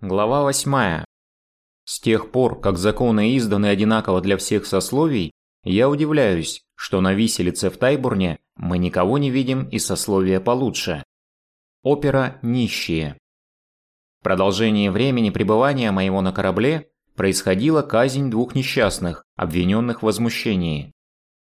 Глава 8. С тех пор, как законы изданы одинаково для всех сословий, я удивляюсь, что на виселице в Тайбурне мы никого не видим из сословия получше. Опера «Нищие». В продолжении времени пребывания моего на корабле происходила казнь двух несчастных, обвиненных в возмущении.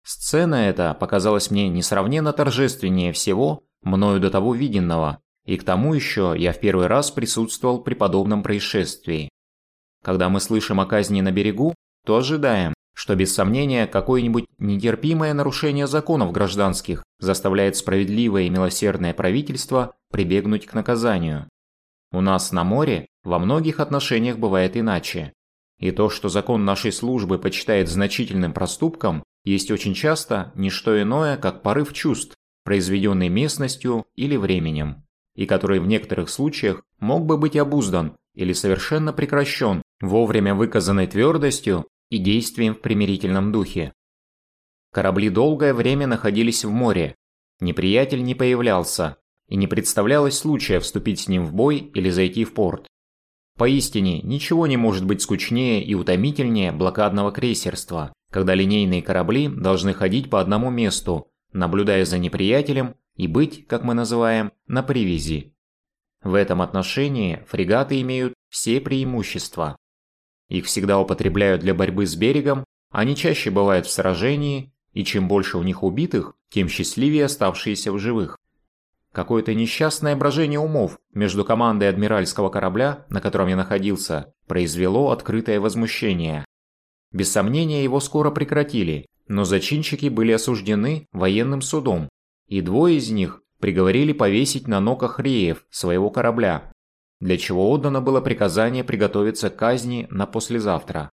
Сцена эта показалась мне несравненно торжественнее всего, мною до того виденного, и к тому еще я в первый раз присутствовал при подобном происшествии. Когда мы слышим о казни на берегу, то ожидаем, что без сомнения какое-нибудь нетерпимое нарушение законов гражданских заставляет справедливое и милосердное правительство прибегнуть к наказанию. У нас на море во многих отношениях бывает иначе. И то, что закон нашей службы почитает значительным проступком, есть очень часто не что иное, как порыв чувств, произведенный местностью или временем и который в некоторых случаях мог бы быть обуздан или совершенно прекращен вовремя выказанной твердостью и действием в примирительном духе. Корабли долгое время находились в море, неприятель не появлялся, и не представлялось случая вступить с ним в бой или зайти в порт. Поистине, ничего не может быть скучнее и утомительнее блокадного крейсерства, когда линейные корабли должны ходить по одному месту, наблюдая за неприятелем и быть, как мы называем, на привязи. В этом отношении фрегаты имеют все преимущества. Их всегда употребляют для борьбы с берегом, они чаще бывают в сражении, и чем больше у них убитых, тем счастливее оставшиеся в живых. Какое-то несчастное брожение умов между командой адмиральского корабля, на котором я находился, произвело открытое возмущение. Без сомнения, его скоро прекратили, но зачинщики были осуждены военным судом, и двое из них приговорили повесить на ногах реев своего корабля, для чего отдано было приказание приготовиться к казни на послезавтра.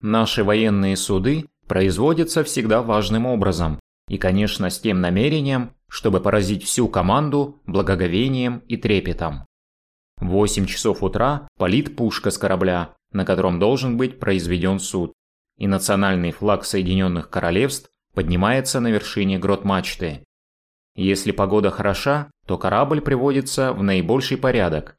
Наши военные суды производятся всегда важным образом, и, конечно, с тем намерением, чтобы поразить всю команду благоговением и трепетом. В 8 часов утра палит пушка с корабля, на котором должен быть произведен суд, и национальный флаг Соединенных Королевств поднимается на вершине грот-мачты. Если погода хороша, то корабль приводится в наибольший порядок.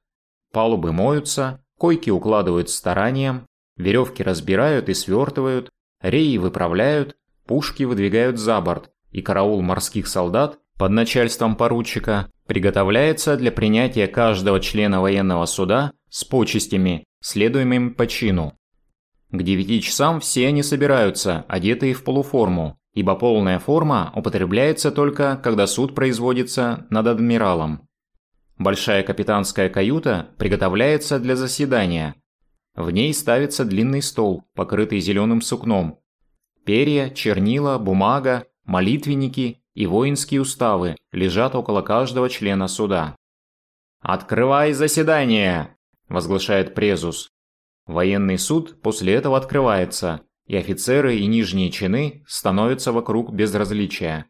Палубы моются, койки укладывают старанием, веревки разбирают и свертывают, реи выправляют, пушки выдвигают за борт, и караул морских солдат под начальством поручика приготовляется для принятия каждого члена военного суда с почестями, следуемыми по чину. К девяти часам все они собираются, одетые в полуформу, ибо полная форма употребляется только, когда суд производится над адмиралом. Большая капитанская каюта приготовляется для заседания. В ней ставится длинный стол, покрытый зеленым сукном. Перья, чернила, бумага, молитвенники и воинские уставы лежат около каждого члена суда. «Открывай заседание!» – возглашает Презус. Военный суд после этого открывается, и офицеры и нижние чины становятся вокруг безразличия.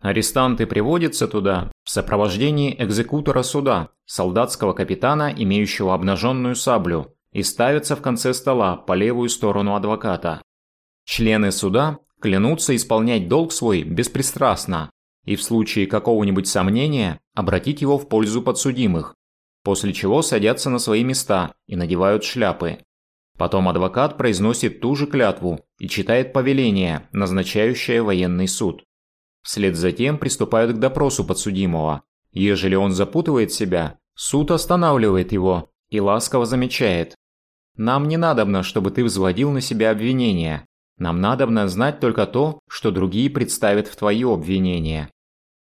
Арестанты приводятся туда в сопровождении экзекутора суда, солдатского капитана, имеющего обнаженную саблю, и ставятся в конце стола по левую сторону адвоката. Члены суда клянутся исполнять долг свой беспристрастно и в случае какого-нибудь сомнения обратить его в пользу подсудимых, после чего садятся на свои места и надевают шляпы. Потом адвокат произносит ту же клятву и читает повеление, назначающее военный суд. Вслед за тем приступают к допросу подсудимого. Ежели он запутывает себя, суд останавливает его и ласково замечает. «Нам не надобно, чтобы ты взводил на себя обвинения. Нам надобно знать только то, что другие представят в твое обвинение».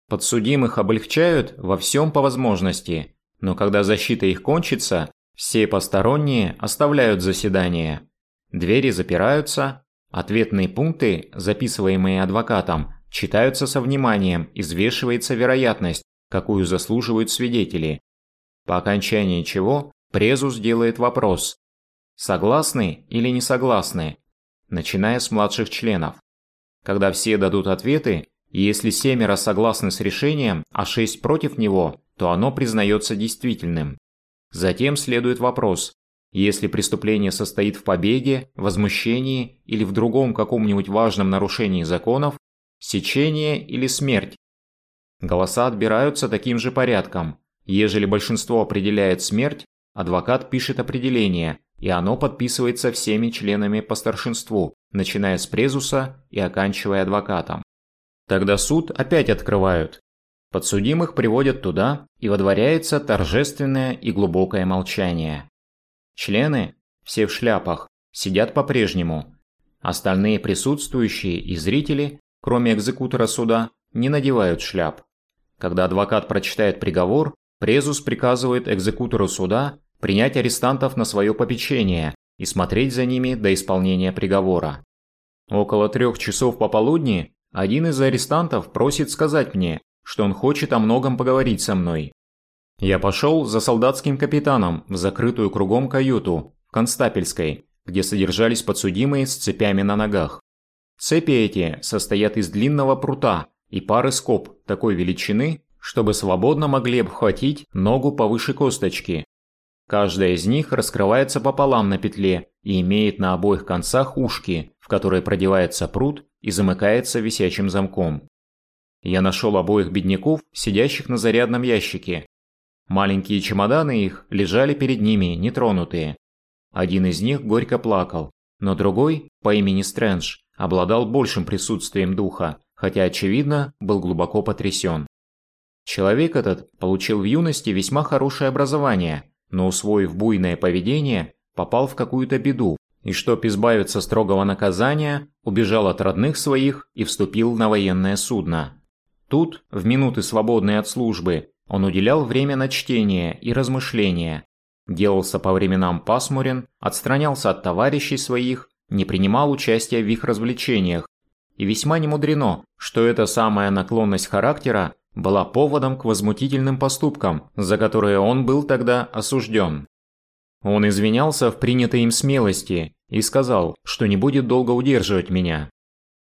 Подсудимых облегчают во всем по возможности, но когда защита их кончится, все посторонние оставляют заседание. Двери запираются, ответные пункты, записываемые адвокатом, читаются со вниманием и взвешивается вероятность, какую заслуживают свидетели. По окончании чего презус делает вопрос «Согласны или не согласны?», начиная с младших членов. Когда все дадут ответы, если семеро согласны с решением, а шесть против него, то оно признается действительным. Затем следует вопрос, если преступление состоит в побеге, возмущении или в другом каком-нибудь важном нарушении законов, сечение или смерть. Голоса отбираются таким же порядком. Ежели большинство определяет смерть, адвокат пишет определение, и оно подписывается всеми членами по старшинству, начиная с презуса и оканчивая адвокатом. Тогда суд опять открывают. Подсудимых приводят туда, и водворяется торжественное и глубокое молчание. Члены, все в шляпах, сидят по-прежнему. Остальные присутствующие и зрители, кроме экзекутора суда, не надевают шляп. Когда адвокат прочитает приговор, презус приказывает экзекутору суда принять арестантов на свое попечение и смотреть за ними до исполнения приговора. Около трех часов пополудни один из арестантов просит сказать мне, что он хочет о многом поговорить со мной. Я пошел за солдатским капитаном в закрытую кругом каюту, в Констапельской, где содержались подсудимые с цепями на ногах. Цепи эти состоят из длинного прута и пары скоб такой величины, чтобы свободно могли обхватить ногу повыше косточки. Каждая из них раскрывается пополам на петле и имеет на обоих концах ушки, в которые продевается прут и замыкается висячим замком. Я нашел обоих бедняков, сидящих на зарядном ящике. Маленькие чемоданы их лежали перед ними, нетронутые. Один из них горько плакал, но другой, по имени Стрэндж, обладал большим присутствием духа, хотя, очевидно, был глубоко потрясен. Человек этот получил в юности весьма хорошее образование, но усвоив буйное поведение, попал в какую-то беду, и чтоб избавиться строгого наказания, убежал от родных своих и вступил на военное судно. Тут, в минуты свободные от службы, он уделял время на чтение и размышления, делался по временам пасмурен, отстранялся от товарищей своих, не принимал участия в их развлечениях. И весьма немудрено, что эта самая наклонность характера была поводом к возмутительным поступкам, за которые он был тогда осужден. Он извинялся в принятой им смелости и сказал, что не будет долго удерживать меня.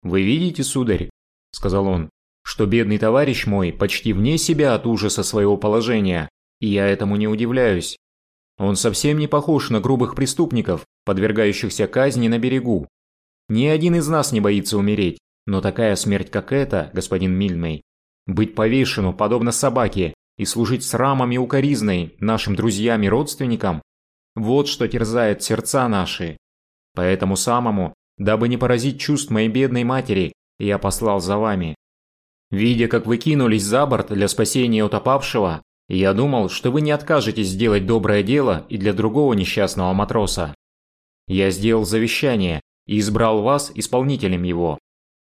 «Вы видите, сударь», – сказал он, – «что бедный товарищ мой почти вне себя от ужаса своего положения, и я этому не удивляюсь. Он совсем не похож на грубых преступников, подвергающихся казни на берегу. Ни один из нас не боится умереть, но такая смерть, как эта, господин Мильмей, быть повешену, подобно собаке, и служить срамом и укоризной нашим друзьям и родственникам, вот что терзает сердца наши. Поэтому самому, дабы не поразить чувств моей бедной матери, я послал за вами. Видя, как вы кинулись за борт для спасения утопавшего, я думал, что вы не откажетесь сделать доброе дело и для другого несчастного матроса. Я сделал завещание и избрал вас исполнителем его.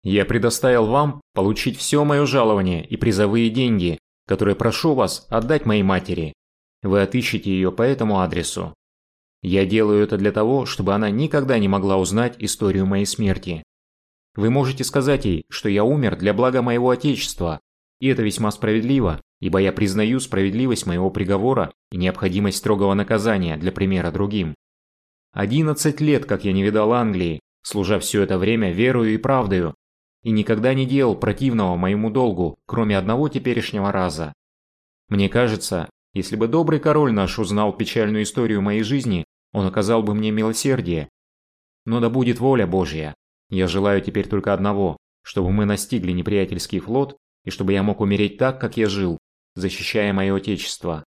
Я предоставил вам получить все мое жалование и призовые деньги, которые прошу вас отдать моей матери. Вы отыщете ее по этому адресу. Я делаю это для того, чтобы она никогда не могла узнать историю моей смерти. Вы можете сказать ей, что я умер для блага моего отечества, и это весьма справедливо, ибо я признаю справедливость моего приговора и необходимость строгого наказания для примера другим. Одиннадцать лет, как я не видал Англии, служа все это время верою и правдою, и никогда не делал противного моему долгу, кроме одного теперешнего раза. Мне кажется, если бы добрый король наш узнал печальную историю моей жизни, он оказал бы мне милосердие. Но да будет воля Божья. Я желаю теперь только одного, чтобы мы настигли неприятельский флот и чтобы я мог умереть так, как я жил, защищая мое отечество.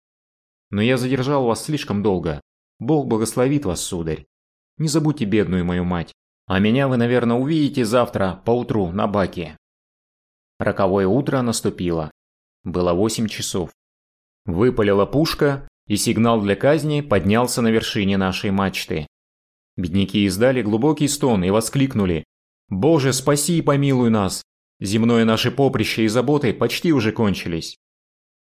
Но я задержал вас слишком долго. Бог благословит вас, сударь. Не забудьте бедную мою мать. А меня вы, наверное, увидите завтра поутру на баке. Роковое утро наступило. Было восемь часов. Выпалила пушка, и сигнал для казни поднялся на вершине нашей мачты. Бедняки издали глубокий стон и воскликнули «Боже, спаси и помилуй нас! Земное наше поприще и заботы почти уже кончились».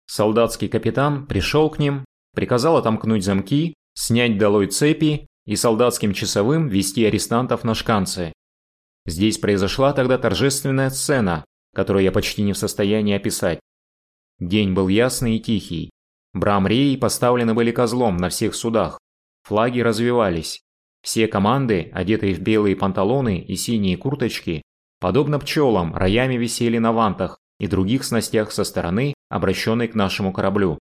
Солдатский капитан пришел к ним, приказал отомкнуть замки, снять долой цепи и солдатским часовым вести арестантов на шканцы. Здесь произошла тогда торжественная сцена, которую я почти не в состоянии описать. День был ясный и тихий. Брамреи поставлены были козлом на всех судах. Флаги развивались. Все команды, одетые в белые панталоны и синие курточки, подобно пчелам, роями висели на вантах и других снастях со стороны, обращенной к нашему кораблю.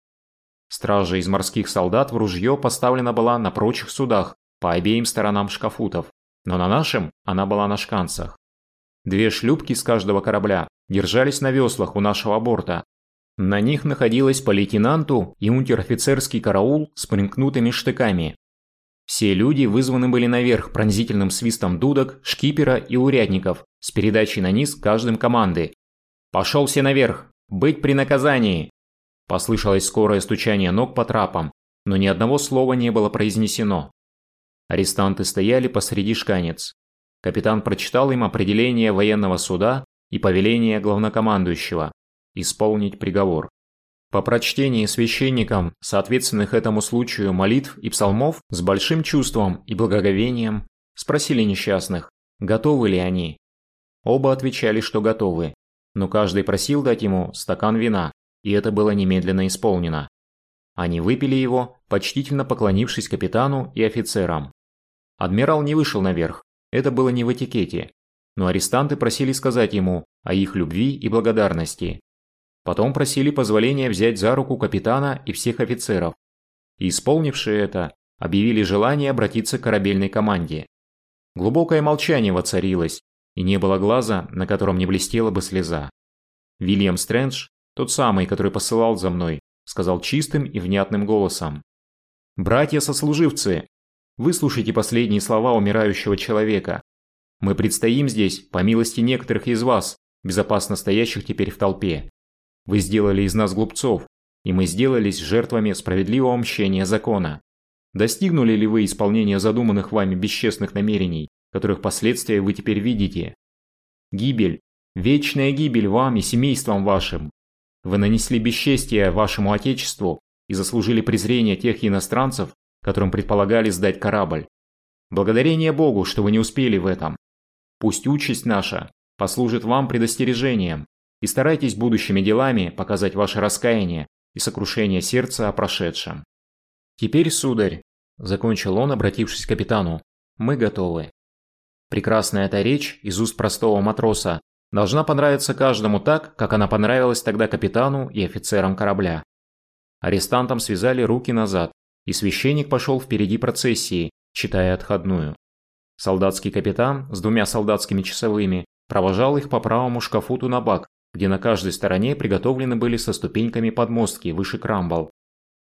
Стража из морских солдат в ружье поставлена была на прочих судах по обеим сторонам шкафутов, но на нашем она была на шканцах. Две шлюпки с каждого корабля держались на веслах у нашего борта. На них находилось по лейтенанту и унтер-офицерский караул с примкнутыми штыками. Все люди вызваны были наверх пронзительным свистом дудок, шкипера и урядников с передачей на низ каждым команды. «Пошел все наверх! Быть при наказании!» Послышалось скорое стучание ног по трапам, но ни одного слова не было произнесено. Арестанты стояли посреди шканец. Капитан прочитал им определение военного суда и повеление главнокомандующего исполнить приговор. По прочтении священникам, соответственных этому случаю молитв и псалмов, с большим чувством и благоговением спросили несчастных, готовы ли они. Оба отвечали, что готовы, но каждый просил дать ему стакан вина, и это было немедленно исполнено. Они выпили его, почтительно поклонившись капитану и офицерам. Адмирал не вышел наверх, это было не в этикете, но арестанты просили сказать ему о их любви и благодарности. Потом просили позволения взять за руку капитана и всех офицеров. И исполнившие это, объявили желание обратиться к корабельной команде. Глубокое молчание воцарилось, и не было глаза, на котором не блестела бы слеза. Вильям Стрэндж, тот самый, который посылал за мной, сказал чистым и внятным голосом. «Братья-сослуживцы, выслушайте последние слова умирающего человека. Мы предстоим здесь, по милости некоторых из вас, безопасно стоящих теперь в толпе. Вы сделали из нас глупцов, и мы сделались жертвами справедливого мщения закона. Достигнули ли вы исполнения задуманных вами бесчестных намерений, которых последствия вы теперь видите? Гибель, вечная гибель вам и семействам вашим. Вы нанесли бесчестие вашему отечеству и заслужили презрение тех иностранцев, которым предполагали сдать корабль. Благодарение Богу, что вы не успели в этом. Пусть участь наша послужит вам предостережением, и старайтесь будущими делами показать ваше раскаяние и сокрушение сердца о прошедшем. Теперь, сударь, закончил он, обратившись к капитану, мы готовы. Прекрасная эта речь из уст простого матроса должна понравиться каждому так, как она понравилась тогда капитану и офицерам корабля. Арестантам связали руки назад, и священник пошел впереди процессии, читая отходную. Солдатский капитан с двумя солдатскими часовыми провожал их по правому шкафу Тунабак, где на каждой стороне приготовлены были со ступеньками подмостки выше крамбал.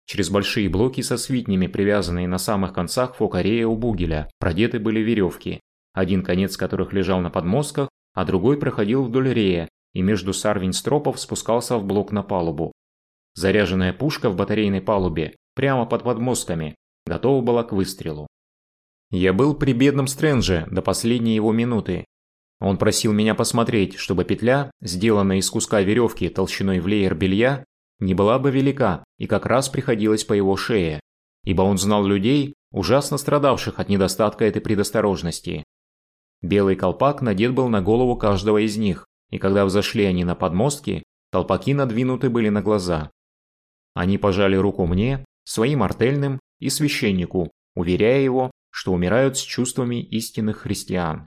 Через большие блоки со свитнями, привязанные на самых концах фокарея у бугеля, продеты были веревки, один конец которых лежал на подмостках, а другой проходил вдоль рея и между сарвинстропов спускался в блок на палубу. Заряженная пушка в батарейной палубе, прямо под подмостками, готова была к выстрелу. Я был при бедном Стрэнже до последней его минуты он просил меня посмотреть, чтобы петля, сделанная из куска веревки толщиной в леер белья, не была бы велика и как раз приходилась по его шее, ибо он знал людей, ужасно страдавших от недостатка этой предосторожности. Белый колпак надет был на голову каждого из них, и когда взошли они на подмостки, колпаки надвинуты были на глаза. Они пожали руку мне, своим артельным и священнику, уверяя его, что умирают с чувствами истинных христиан.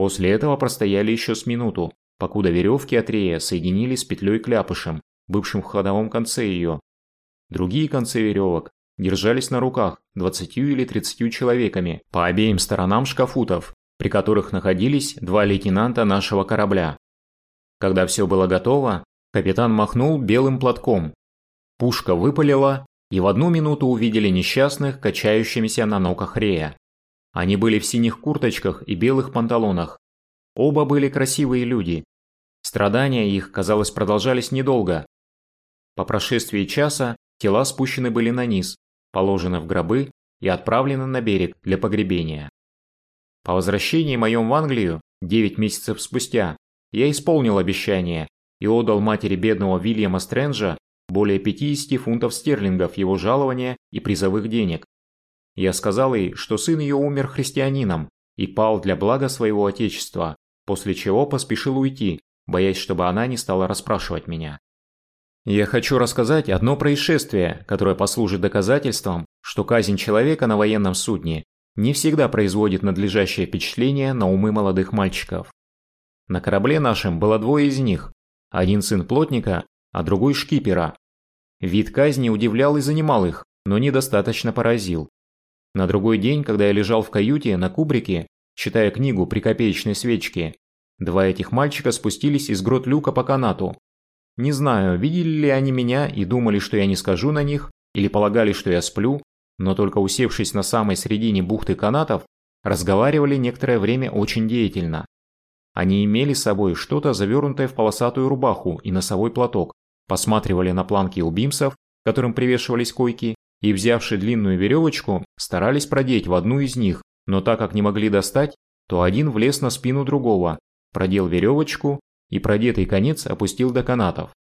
После этого простояли еще с минуту, покуда веревки от рея соединились с петлей кляпышем, бывшим в ходовом конце ее. Другие концы веревок держались на руках двадцатью или тридцатью человеками по обеим сторонам шкафутов, при которых находились два лейтенанта нашего корабля. Когда все было готово, капитан махнул белым платком. Пушка выпалила, и в одну минуту увидели несчастных, качающимися на ногах рея. Они были в синих курточках и белых панталонах. Оба были красивые люди. Страдания их, казалось, продолжались недолго. По прошествии часа тела спущены были на низ, положены в гробы и отправлены на берег для погребения. По возвращении моем в Англию, 9 месяцев спустя, я исполнил обещание и отдал матери бедного Вильяма Стрэнджа более 50 фунтов стерлингов его жалования и призовых денег, я сказал ей, что сын ее умер христианином и пал для блага своего отечества, после чего поспешил уйти, боясь, чтобы она не стала расспрашивать меня. Я хочу рассказать одно происшествие, которое послужит доказательством, что казнь человека на военном судне не всегда производит надлежащее впечатление на умы молодых мальчиков. На корабле нашем было двое из них, один сын плотника, а другой шкипера. Вид казни удивлял и занимал их, но недостаточно поразил. На другой день, когда я лежал в каюте на кубрике, читая книгу при копеечной свечке, два этих мальчика спустились из грот люка по канату. Не знаю, видели ли они меня и думали, что я не скажу на них, или полагали, что я сплю, но только усевшись на самой середине бухты канатов, разговаривали некоторое время очень деятельно. Они имели с собой что-то завернутое в полосатую рубаху и носовой платок, посматривали на планки у бимсов, которым привешивались койки, и, взявши длинную веревочку, старались продеть в одну из них, но так как не могли достать, то один влез на спину другого, продел веревочку и продетый конец опустил до канатов.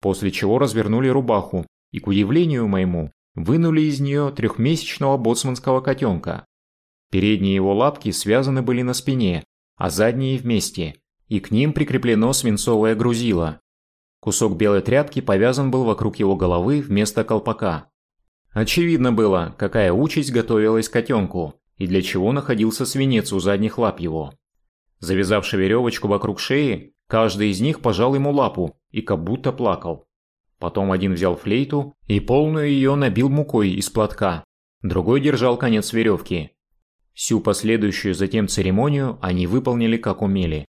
После чего развернули рубаху и, к удивлению моему, вынули из нее трехмесячного боцманского котенка. Передние его лапки связаны были на спине, а задние вместе, и к ним прикреплено свинцовое грузило. Кусок белой тряпки повязан был вокруг его головы вместо колпака. Очевидно было, какая участь готовилась котенку и для чего находился свинец у задних лап его. Завязавши веревочку вокруг шеи, каждый из них пожал ему лапу и как будто плакал. Потом один взял флейту и полную ее набил мукой из платка, другой держал конец веревки. Всю последующую затем церемонию они выполнили как умели.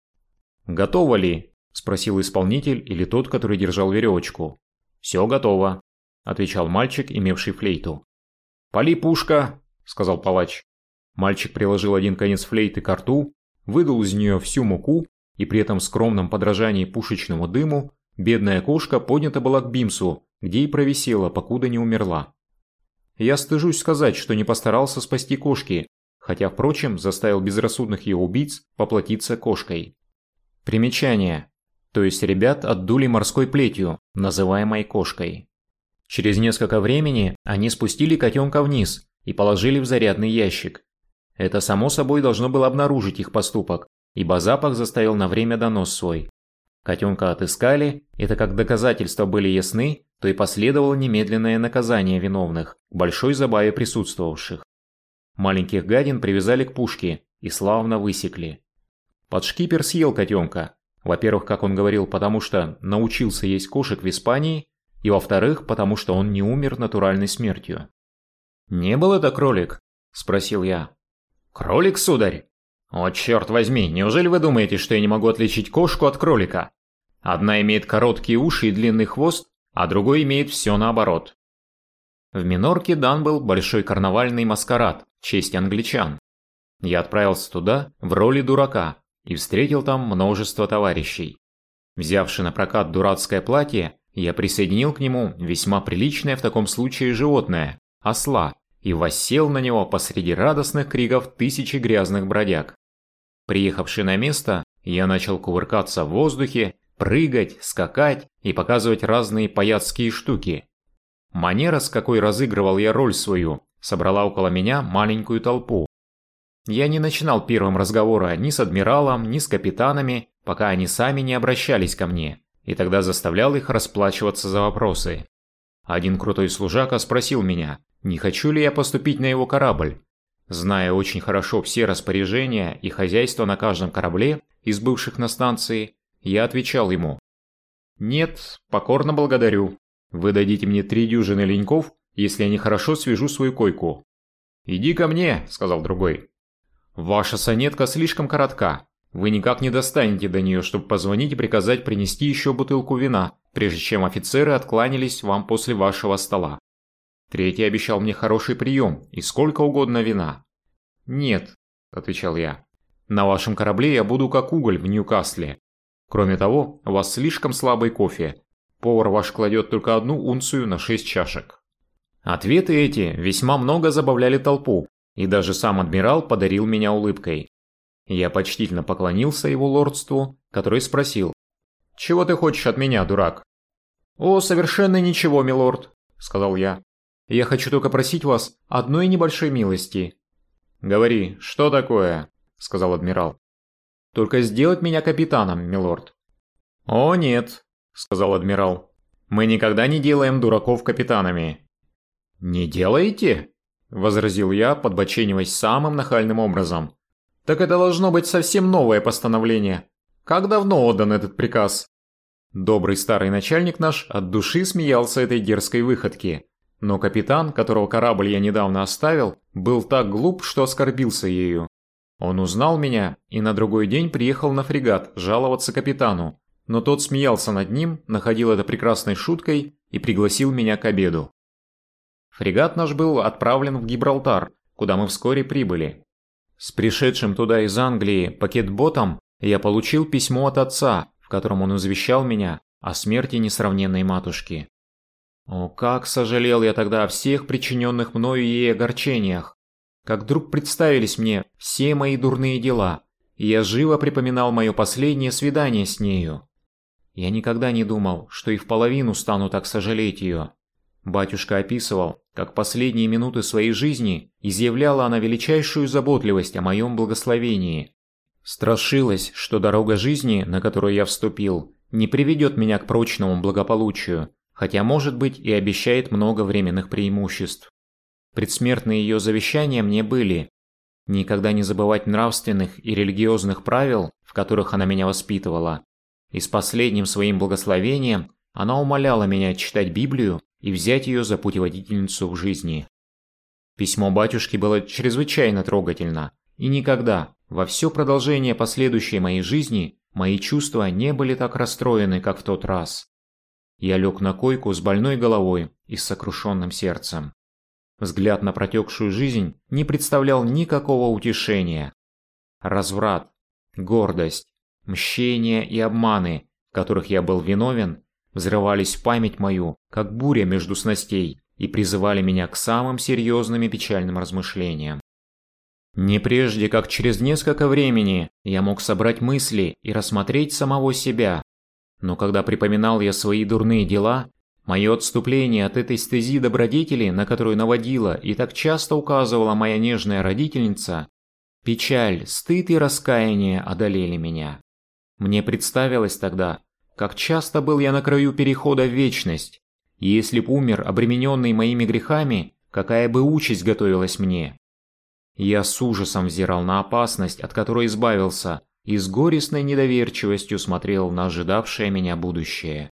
«Готово ли?» – спросил исполнитель или тот, который держал веревочку. «Все готово», – отвечал мальчик, имевший флейту. «Пали пушка», – сказал палач. Мальчик приложил один конец флейты к рту, выдал из нее всю муку, и при этом скромном подражании пушечному дыму бедная кошка поднята была к Бимсу, где и провисела, покуда не умерла. Я стыжусь сказать, что не постарался спасти кошки, хотя, впрочем, заставил безрассудных ее убийц поплатиться кошкой. Примечание. То есть ребят отдули морской плетью, называемой кошкой. Через несколько времени они спустили котенка вниз и положили в зарядный ящик. Это само собой должно было обнаружить их поступок, ибо запах заставил на время донос свой. Котенка отыскали, это как доказательства были ясны, то и последовало немедленное наказание виновных, к большой забаве присутствовавших. Маленьких гадин привязали к пушке и славно высекли. Подшкипер съел котенка. Во-первых, как он говорил, потому что научился есть кошек в Испании, и во-вторых, потому что он не умер натуральной смертью. «Не был это кролик?» – спросил я. «Кролик, сударь?» «О, черт возьми, неужели вы думаете, что я не могу отличить кошку от кролика? Одна имеет короткие уши и длинный хвост, а другой имеет все наоборот». В Минорке дан был большой карнавальный маскарад в честь англичан. Я отправился туда в роли дурака и встретил там множество товарищей. Взявши на прокат дурацкое платье, я присоединил к нему весьма приличное в таком случае животное – осла, и воссел на него посреди радостных криков тысячи грязных бродяг. Приехавший на место, я начал кувыркаться в воздухе, прыгать, скакать и показывать разные паяцкие штуки. Манера, с какой разыгрывал я роль свою, собрала около меня маленькую толпу. Я не начинал первым разговора ни с адмиралом, ни с капитанами, пока они сами не обращались ко мне, и тогда заставлял их расплачиваться за вопросы. Один крутой служака спросил меня, не хочу ли я поступить на его корабль. Зная очень хорошо все распоряжения и хозяйство на каждом корабле из бывших на станции, я отвечал ему. «Нет, покорно благодарю. Вы дадите мне три дюжины леньков, если я нехорошо свяжу свою койку». «Иди ко мне», — сказал другой. «Ваша сонетка слишком коротка. Вы никак не достанете до нее, чтобы позвонить и приказать принести еще бутылку вина, прежде чем офицеры откланялись вам после вашего стола. Третий обещал мне хороший прием и сколько угодно вина. «Нет», – отвечал я. «На вашем корабле я буду как уголь в Ньюкасле. Кроме того, у вас слишком слабый кофе. Повар ваш кладет только одну унцию на шесть чашек». Ответы эти весьма много забавляли толпу, и даже сам адмирал подарил меня улыбкой. Я почтительно поклонился его лордству, который спросил. «Чего ты хочешь от меня, дурак?» «О, совершенно ничего, милорд», — сказал я. Я хочу только просить вас одной небольшой милости». «Говори, что такое?» – сказал адмирал. «Только сделать меня капитаном, милорд». «О, нет», – сказал адмирал. «Мы никогда не делаем дураков капитанами». «Не делаете?» – возразил я, подбочениваясь самым нахальным образом. «Так это должно быть совсем новое постановление. Как давно отдан этот приказ?» Добрый старый начальник наш от души смеялся этой дерзкой выходке, но капитан, которого корабль я недавно оставил, был так глуп, что оскорбился ею. Он узнал меня и на другой день приехал на фрегат жаловаться капитану, но тот смеялся над ним, находил это прекрасной шуткой и пригласил меня к обеду. Фрегат наш был отправлен в Гибралтар, куда мы вскоре прибыли. С пришедшим туда из Англии пакетботом я получил письмо от отца, в котором он извещал меня о смерти несравненной матушки. О, как сожалел я тогда о всех причиненных мною ей огорчениях. Как вдруг представились мне все мои дурные дела, и я живо припоминал мое последнее свидание с нею. Я никогда не думал, что и в половину стану так сожалеть ее. Батюшка описывал, как последние минуты своей жизни изъявляла она величайшую заботливость о моем благословении. Страшилась, что дорога жизни, на которую я вступил, не приведет меня к прочному благополучию, хотя, может быть, и обещает много временных преимуществ. Предсмертные ее завещания мне были никогда не забывать нравственных и религиозных правил, в которых она меня воспитывала, и с последним своим благословением она умоляла меня читать Библию и взять ее за путеводительницу в жизни. Письмо батюшки было чрезвычайно трогательно, и никогда, во все продолжение последующей моей жизни, мои чувства не были так расстроены, как в тот раз. Я лег на койку с больной головой и с сокрушенным сердцем. Взгляд на протекшую жизнь не представлял никакого утешения. Разврат, гордость, мщение и обманы, которых я был виновен, взрывались в память мою, как буря между снастей, и призывали меня к самым серьезным и печальным размышлениям. Не прежде, как через несколько времени, я мог собрать мысли и рассмотреть самого себя. Но когда припоминал я свои дурные дела, мое отступление от этой стези добродетели, на которую наводила и так часто указывала моя нежная родительница, печаль, стыд и раскаяние одолели меня. Мне представилось тогда, как часто был я на краю перехода в вечность, и если б умер обремененный моими грехами, какая бы участь готовилась мне. Я с ужасом взирал на опасность, от которой избавился, и с горестной недоверчивостью смотрел на ожидавшее меня будущее.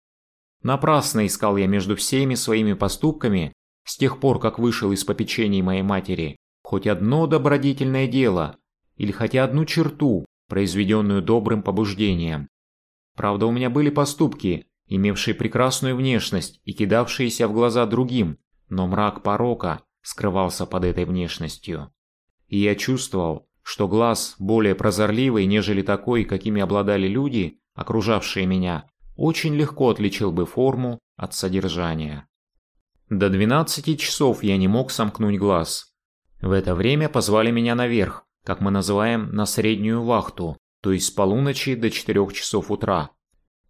Напрасно искал я между всеми своими поступками, с тех пор, как вышел из попечений моей матери, хоть одно добродетельное дело, или хотя одну черту, произведенную добрым побуждением. Правда, у меня были поступки, имевшие прекрасную внешность и кидавшиеся в глаза другим, но мрак порока скрывался под этой внешностью. И я чувствовал, что глаз, более прозорливый, нежели такой, какими обладали люди, окружавшие меня, очень легко отличил бы форму от содержания. До 12 часов я не мог сомкнуть глаз. В это время позвали меня наверх, как мы называем, на среднюю вахту, то есть с полуночи до 4 часов утра.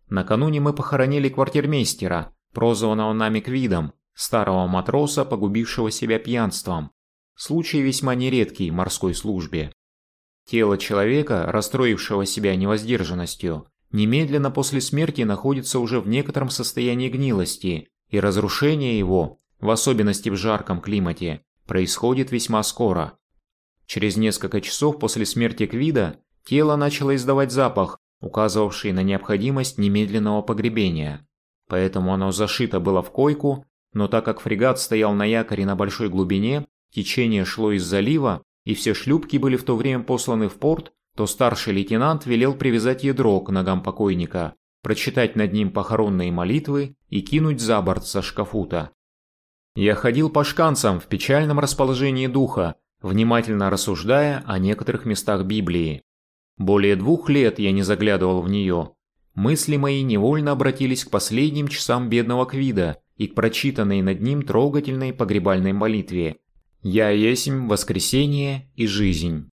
Накануне мы похоронили квартирмейстера, прозванного нами Квидом, старого матроса, погубившего себя пьянством. Случай весьма нередкий в морской службе. Тело человека, расстроившего себя невоздержанностью, немедленно после смерти находится уже в некотором состоянии гнилости, и разрушение его, в особенности в жарком климате, происходит весьма скоро. Через несколько часов после смерти Квида тело начало издавать запах, указывавший на необходимость немедленного погребения. Поэтому оно зашито было в койку, но так как фрегат стоял на якоре на большой глубине, течение шло из залива, и все шлюпки были в то время посланы в порт, то старший лейтенант велел привязать ядро к ногам покойника, прочитать над ним похоронные молитвы и кинуть за борт со шкафута. Я ходил по шканцам в печальном расположении духа, внимательно рассуждая о некоторых местах Библии. Более двух лет я не заглядывал в нее. Мысли мои невольно обратились к последним часам бедного Квида и к прочитанной над ним трогательной погребальной молитве «Я есмь воскресение и жизнь».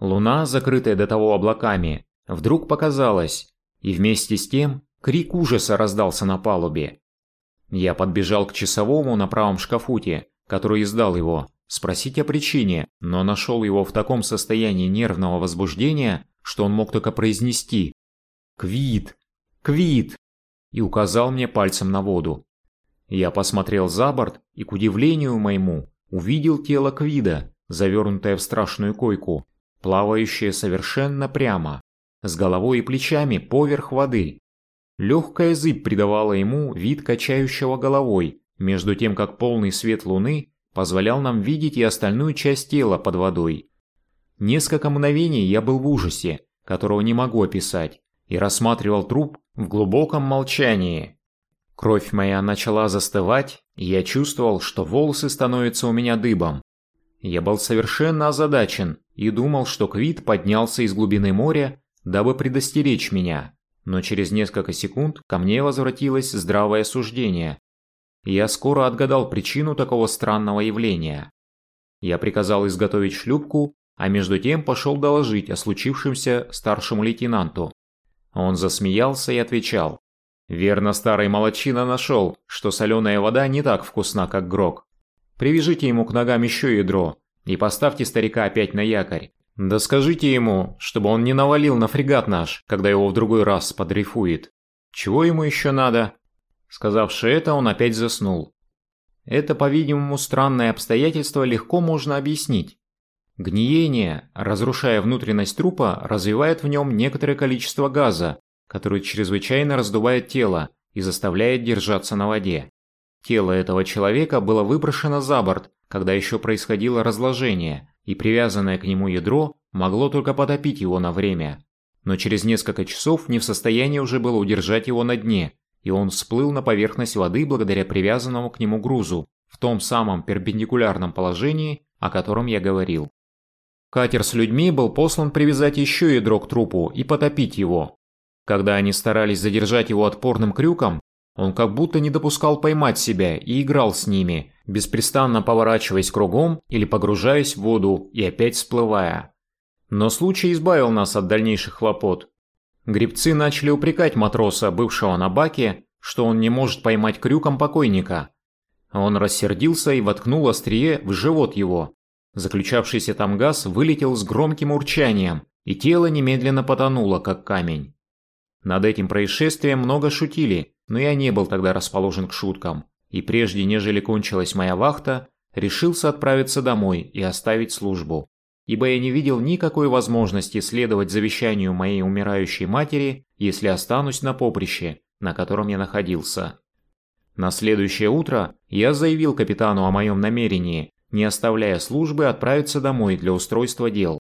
Луна, закрытая до того облаками, вдруг показалась, и вместе с тем крик ужаса раздался на палубе. Я подбежал к часовому на правом шкафуте, который издал его, спросить о причине, но нашел его в таком состоянии нервного возбуждения, что он мог только произнести «Квит! Квит!» и указал мне пальцем на воду. Я посмотрел за борт и, к удивлению моему, увидел тело Квида, завернутое в страшную койку, плавающее совершенно прямо, с головой и плечами поверх воды. Легкая зыбь придавала ему вид качающего головой, между тем как полный свет луны позволял нам видеть и остальную часть тела под водой. Несколько мгновений я был в ужасе, которого не могу описать, и рассматривал труп в глубоком молчании. Кровь моя начала застывать, и я чувствовал, что волосы становятся у меня дыбом. Я был совершенно озадачен и думал, что Квит поднялся из глубины моря, дабы предостеречь меня. Но через несколько секунд ко мне возвратилось здравое суждение. Я скоро отгадал причину такого странного явления. Я приказал изготовить шлюпку, а между тем пошел доложить о случившемся старшему лейтенанту. Он засмеялся и отвечал. «Верно, старый молочина нашел, что соленая вода не так вкусна, как грок. Привяжите ему к ногам еще ядро и поставьте старика опять на якорь. Да скажите ему, чтобы он не навалил на фрегат наш, когда его в другой раз подрейфует. Чего ему еще надо?» Сказавши это, он опять заснул. Это, по-видимому, странное обстоятельство легко можно объяснить. Гниение, разрушая внутренность трупа, развивает в нем некоторое количество газа, который чрезвычайно раздувает тело и заставляет держаться на воде. Тело этого человека было выброшено за борт, когда еще происходило разложение, и привязанное к нему ядро могло только потопить его на время. Но через несколько часов не в состоянии уже было удержать его на дне, и он всплыл на поверхность воды благодаря привязанному к нему грузу, в том самом перпендикулярном положении, о котором я говорил. Катер с людьми был послан привязать еще ядро к трупу и потопить его. Когда они старались задержать его отпорным крюком, он как будто не допускал поймать себя и играл с ними, беспрестанно поворачиваясь кругом или погружаясь в воду и опять всплывая. Но случай избавил нас от дальнейших хлопот. Гребцы начали упрекать матроса, бывшего на баке, что он не может поймать крюком покойника. Он рассердился и воткнул острие в живот его. Заключавшийся там газ вылетел с громким урчанием, и тело немедленно потонуло, как камень. Над этим происшествием много шутили, но я не был тогда расположен к шуткам, и прежде нежели кончилась моя вахта, решился отправиться домой и оставить службу, ибо я не видел никакой возможности следовать завещанию моей умирающей матери, если останусь на поприще, на котором я находился. На следующее утро я заявил капитану о моем намерении, не оставляя службы, отправиться домой для устройства дел.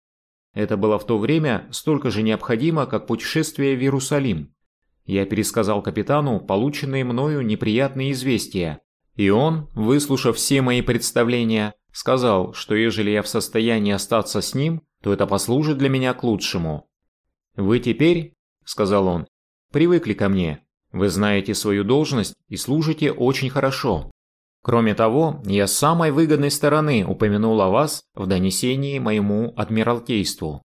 Это было в то время столько же необходимо, как путешествие в Иерусалим. Я пересказал капитану полученные мною неприятные известия, и он, выслушав все мои представления, сказал, что ежели я в состоянии остаться с ним, то это послужит для меня к лучшему. «Вы теперь, — сказал он, — привыкли ко мне, вы знаете свою должность и служите очень хорошо. Кроме того, я с самой выгодной стороны упомянул о вас в донесении моему адмиралтейству.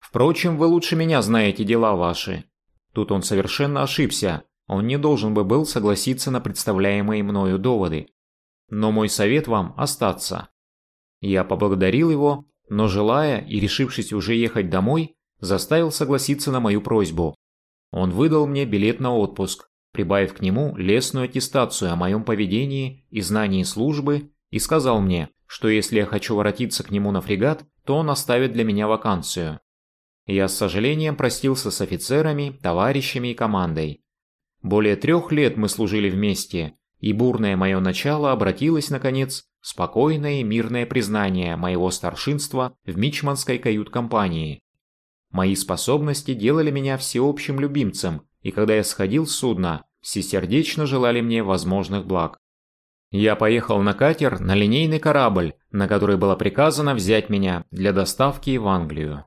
Впрочем, вы лучше меня знаете дела ваши. Тут он совершенно ошибся, он не должен бы был согласиться на представляемые мною доводы. Но мой совет вам остаться. Я поблагодарил его, но желая и решившись уже ехать домой, заставил согласиться на мою просьбу. Он выдал мне билет на отпуск, прибавив к нему лестную аттестацию о моем поведении и знании службы, и сказал мне, что если я хочу воротиться к нему на фрегат, то он оставит для меня вакансию. Я с сожалением простился с офицерами, товарищами и командой. Более трех лет мы служили вместе, и бурное мое начало обратилось, наконец, спокойное и мирное признание моего старшинства в мичманской кают-компании. Мои способности делали меня всеобщим любимцем, и когда я сходил с судна, всесердечно желали мне возможных благ. Я поехал на катер на линейный корабль, на который было приказано взять меня для доставки в Англию.